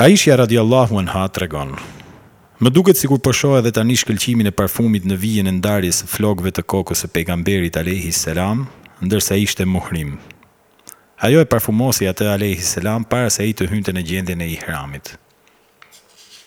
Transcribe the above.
Aisha radiallahu anha të regon. Më duket si kur dhe po edhe tani shkëlqimin e parfumit në vijen e ndarjes flogve të kokës e pejgamberit Alehi Selam, ndërsa ishte muhrim. Ajo e parfumosi atë Alehi Selam para se i të hynte në gjendje në i hramit.